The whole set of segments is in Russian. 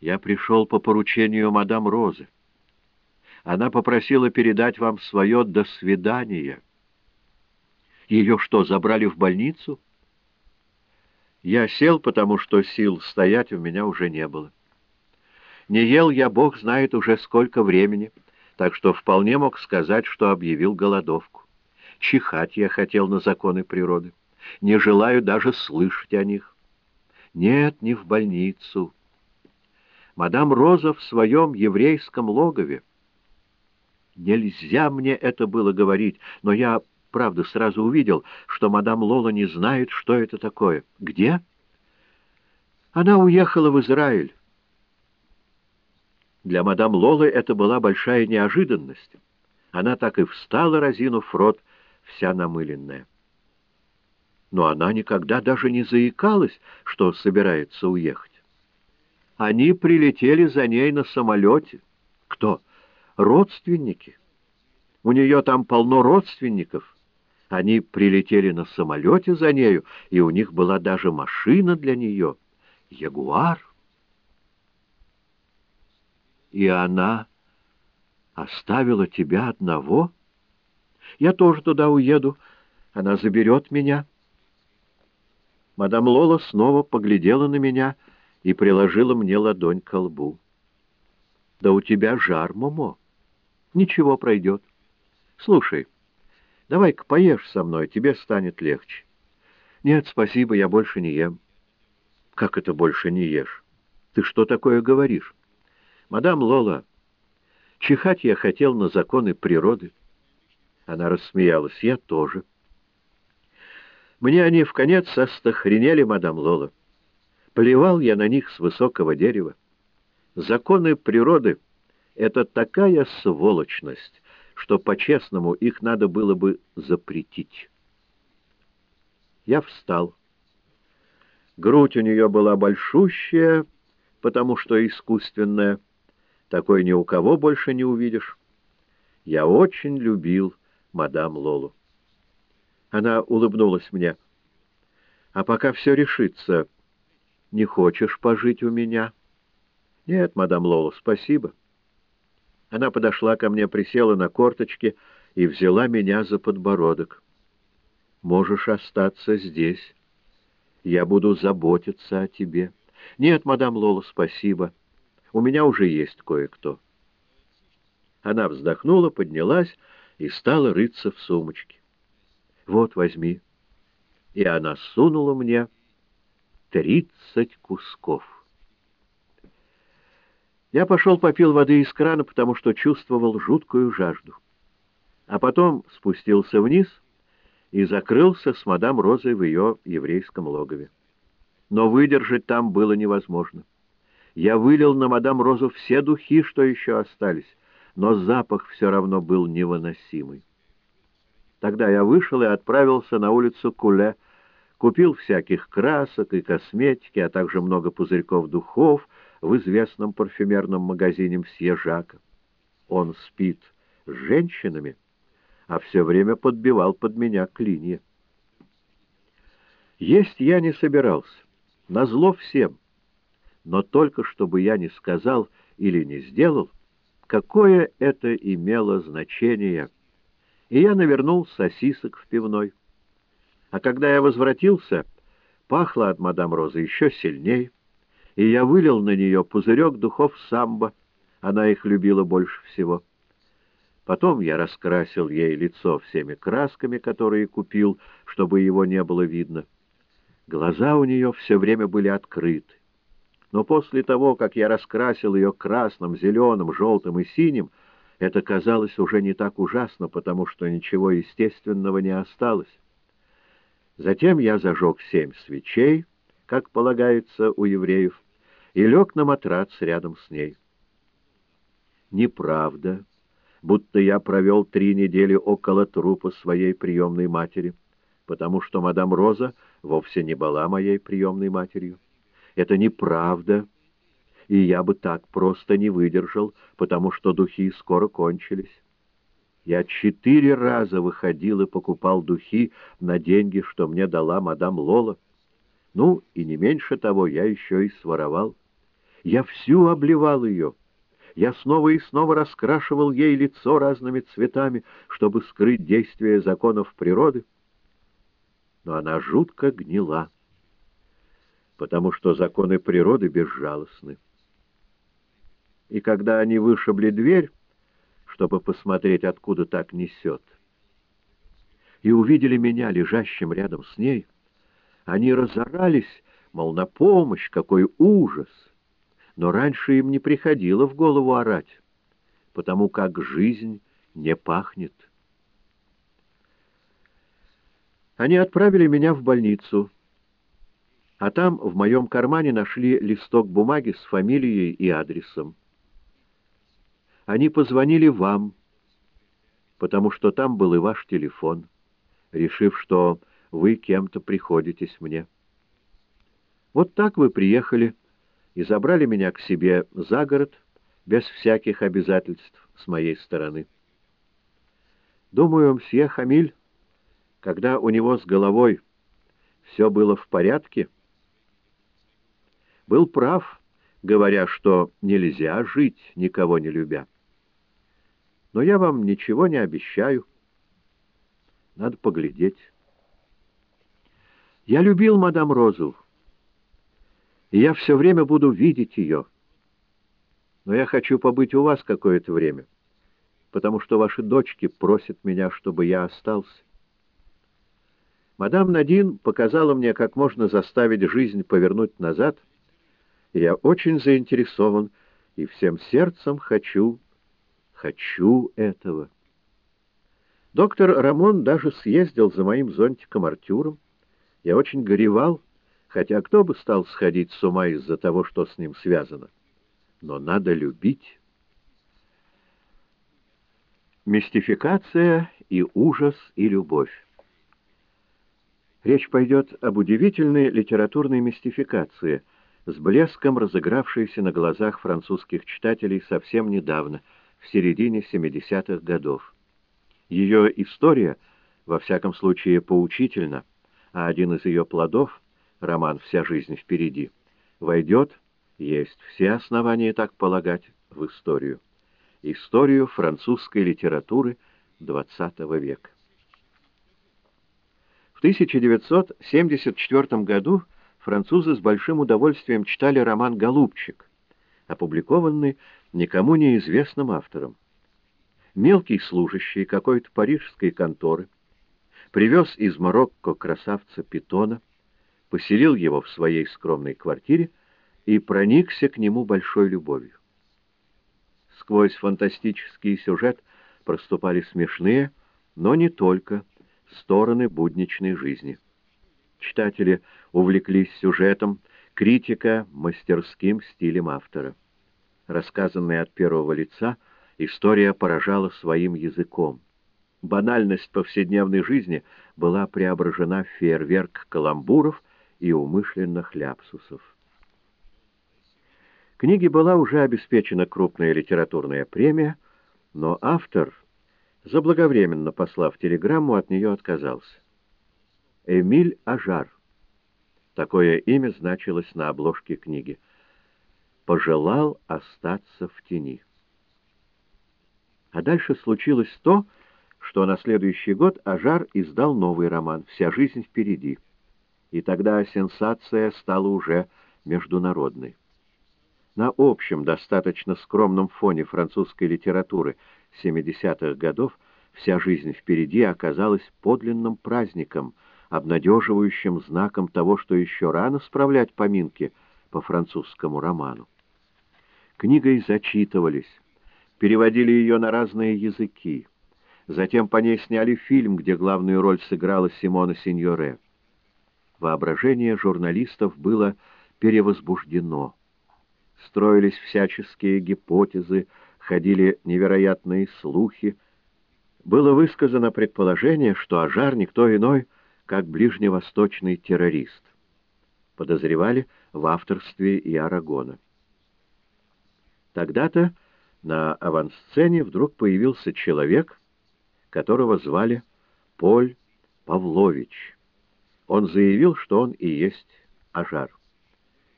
Я пришел по поручению мадам Розы. Она попросила передать вам свое «до свидания». Ее что, забрали в больницу? Я сел, потому что сил стоять у меня уже не было. Не ел я, бог знает, уже сколько времени, так что вполне мог сказать, что объявил голодовку. Чихать я хотел на законы природы. Не желаю даже слышать о них. Нет, не в больницу. Мадам Роза в своем еврейском логове. Нельзя мне это было говорить, но я, правда, сразу увидел, что мадам Лола не знает, что это такое. Где? Она уехала в Израиль. Для мадам Лолы это была большая неожиданность. Она так и встала, разинув рот, вся намыленная. Но она никогда даже не заикалась, что собирается уехать. Они прилетели за ней на самолете. Кто? Родственники. У нее там полно родственников. Они прилетели на самолете за нею, и у них была даже машина для нее. Ягуар. И она оставила тебя одного? Я тоже туда уеду. Она заберет меня. Мадам Лола снова поглядела на меня и приложила мне ладонь к лбу. «Да у тебя жар, Момо. Ничего, пройдет. Слушай, давай-ка поешь со мной, тебе станет легче». «Нет, спасибо, я больше не ем». «Как это больше не ешь? Ты что такое говоришь?» «Мадам Лола, чихать я хотел на законы природы». Она рассмеялась. «Я тоже». Мне они в конец остохренели, мадам Лола. Плевал я на них с высокого дерева. Законы природы — это такая сволочность, что по-честному их надо было бы запретить. Я встал. Грудь у нее была большущая, потому что искусственная. Такой ни у кого больше не увидишь. Я очень любил мадам Лолу. Она улыбнулась мне. «А пока все решится, не хочешь пожить у меня?» «Нет, мадам Лола, спасибо». Она подошла ко мне, присела на корточки и взяла меня за подбородок. «Можешь остаться здесь. Я буду заботиться о тебе». «Нет, мадам Лола, спасибо. У меня уже есть кое-кто». Она вздохнула, поднялась и стала рыться в сумочке. Вот, возьми. И она сунула мне тридцать кусков. Я пошел попил воды из крана, потому что чувствовал жуткую жажду. А потом спустился вниз и закрылся с мадам Розой в ее еврейском логове. Но выдержать там было невозможно. Я вылил на мадам Розу все духи, что еще остались, но запах все равно был невыносимый. Тогда я вышел и отправился на улицу Куле, купил всяких красок и косметики, а также много пузырьков духов в известном парфюмерном магазине Мсье Жака. Он спит с женщинами, а все время подбивал под меня клинья. Есть я не собирался, назло всем, но только чтобы я не сказал или не сделал, какое это имело значение — и я навернул сосисок в пивной. А когда я возвратился, пахло от мадам Розы еще сильней, и я вылил на нее пузырек духов самбо, она их любила больше всего. Потом я раскрасил ей лицо всеми красками, которые купил, чтобы его не было видно. Глаза у нее все время были открыты. Но после того, как я раскрасил ее красным, зеленым, желтым и синим, это казалось уже не так ужасно, потому что ничего естественного не осталось. Затем я зажег семь свечей, как полагается у евреев, и лег на матрац рядом с ней. Неправда, будто я провел три недели около трупа своей приемной матери, потому что мадам Роза вовсе не была моей приемной матерью. Это неправда, и я бы так просто не выдержал, потому что духи скоро кончились. Я четыре раза выходил и покупал духи на деньги, что мне дала мадам Лола. Ну, и не меньше того, я еще и своровал. Я всю обливал ее. Я снова и снова раскрашивал ей лицо разными цветами, чтобы скрыть действие законов природы. Но она жутко гнила, потому что законы природы безжалостны. И когда они вышибли дверь, чтобы посмотреть, откуда так несет, и увидели меня, лежащим рядом с ней, они разорались, мол, на помощь, какой ужас! Но раньше им не приходило в голову орать, потому как жизнь не пахнет. Они отправили меня в больницу, а там в моем кармане нашли листок бумаги с фамилией и адресом. Они позвонили вам, потому что там был и ваш телефон, решив, что вы кем-то приходитесь мне. Вот так вы приехали и забрали меня к себе за город, без всяких обязательств с моей стороны. Думаю, мсье Хамиль, когда у него с головой все было в порядке, был прав, говоря, что нельзя жить, никого не любя. Но я вам ничего не обещаю. Надо поглядеть. Я любил мадам Розу и я все время буду видеть ее. Но я хочу побыть у вас какое-то время, потому что ваши дочки просят меня, чтобы я остался. Мадам Надин показала мне, как можно заставить жизнь повернуть назад, и я очень заинтересован и всем сердцем хочу, хочу этого. Доктор Рамон даже съездил за моим зонтиком Артюром. Я очень горевал, хотя кто бы стал сходить с ума из-за того, что с ним связано. Но надо любить. Мистификация и ужас и любовь. Речь пойдет об удивительной литературной мистификации, с блеском разыгравшейся на глазах французских читателей совсем недавно, в середине 70-х годов. Ее история, во всяком случае, поучительна, а один из ее плодов — роман «Вся жизнь впереди», войдет, есть все основания так полагать, в историю. Историю французской литературы XX века. В 1974 году французы с большим удовольствием читали роман «Голубчик», опубликованный никому неизвестным автором. Мелкий служащий какой-то парижской конторы привез из Марокко красавца Питона, поселил его в своей скромной квартире и проникся к нему большой любовью. Сквозь фантастический сюжет проступали смешные, но не только, стороны будничной жизни. Читатели увлеклись сюжетом, критика — мастерским стилем автора. Рассказанная от первого лица, история поражала своим языком. Банальность повседневной жизни была преображена в фейерверк каламбуров — и умышленных ляпсусов. Книге была уже обеспечена крупная литературная премия, но автор, заблаговременно послав телеграмму, от нее отказался. Эмиль Ажар. Такое имя значилось на обложке книги. Пожелал остаться в тени. А дальше случилось то, что на следующий год Ажар издал новый роман «Вся жизнь впереди» и тогда сенсация стала уже международной. На общем, достаточно скромном фоне французской литературы 70-х годов вся жизнь впереди оказалась подлинным праздником, обнадеживающим знаком того, что еще рано справлять поминки по французскому роману. Книгой зачитывались, переводили ее на разные языки. Затем по ней сняли фильм, где главную роль сыграла Симона Синьоре. Воображение журналистов было перевозбуждено. Строились всяческие гипотезы, ходили невероятные слухи. Было высказано предположение, что Ажар никто иной, как ближневосточный террорист. Подозревали в авторстве и Арагона. Тогда-то на авансцене вдруг появился человек, которого звали Поль Павлович. Он заявил, что он и есть Ажар.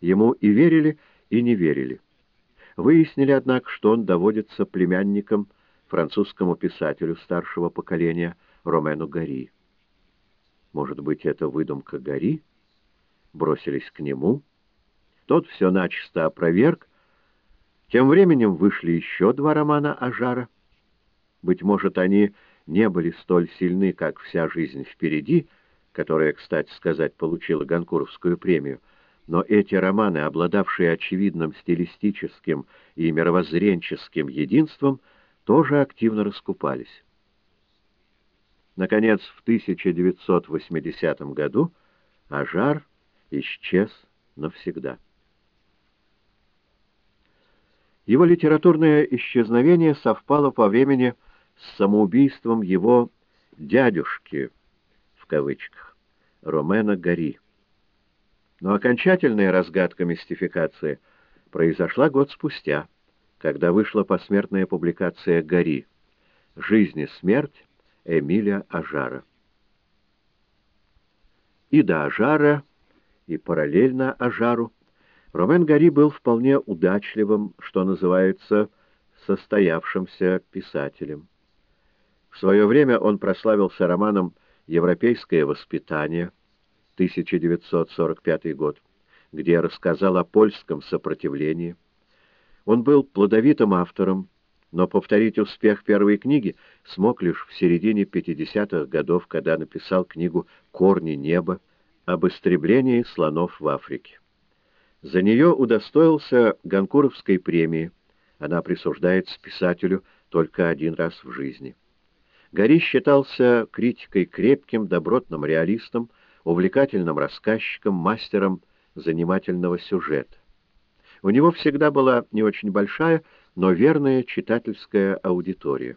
Ему и верили, и не верили. Выяснили, однако, что он доводится племянником французскому писателю старшего поколения Ромену Гари. Может быть, это выдумка Гари? Бросились к нему. Тот все начисто опроверг. Тем временем вышли еще два романа Ажара. Быть может, они не были столь сильны, как «Вся жизнь впереди», которая, кстати сказать, получила Гонкуровскую премию, но эти романы, обладавшие очевидным стилистическим и мировоззренческим единством, тоже активно раскупались. Наконец, в 1980 году Ажар исчез навсегда. Его литературное исчезновение совпало по времени с самоубийством его «дядюшки», в кавычках, Ромена Гари. Но окончательная разгадка мистификации произошла год спустя, когда вышла посмертная публикация Гари «Жизнь и смерть Эмиля Ажара». И до Ажара, и параллельно Ажару Ромен Гари был вполне удачливым, что называется, состоявшимся писателем. В свое время он прославился романом «Европейское воспитание» 1945 год, где рассказал о польском сопротивлении. Он был плодовитым автором, но повторить успех первой книги смог лишь в середине 50-х годов, когда написал книгу «Корни неба» об истреблении слонов в Африке. За нее удостоился Ганкуровской премии. Она присуждается писателю только один раз в жизни. Гори считался критикой крепким, добротным реалистом, увлекательным рассказчиком, мастером занимательного сюжета. У него всегда была не очень большая, но верная читательская аудитория.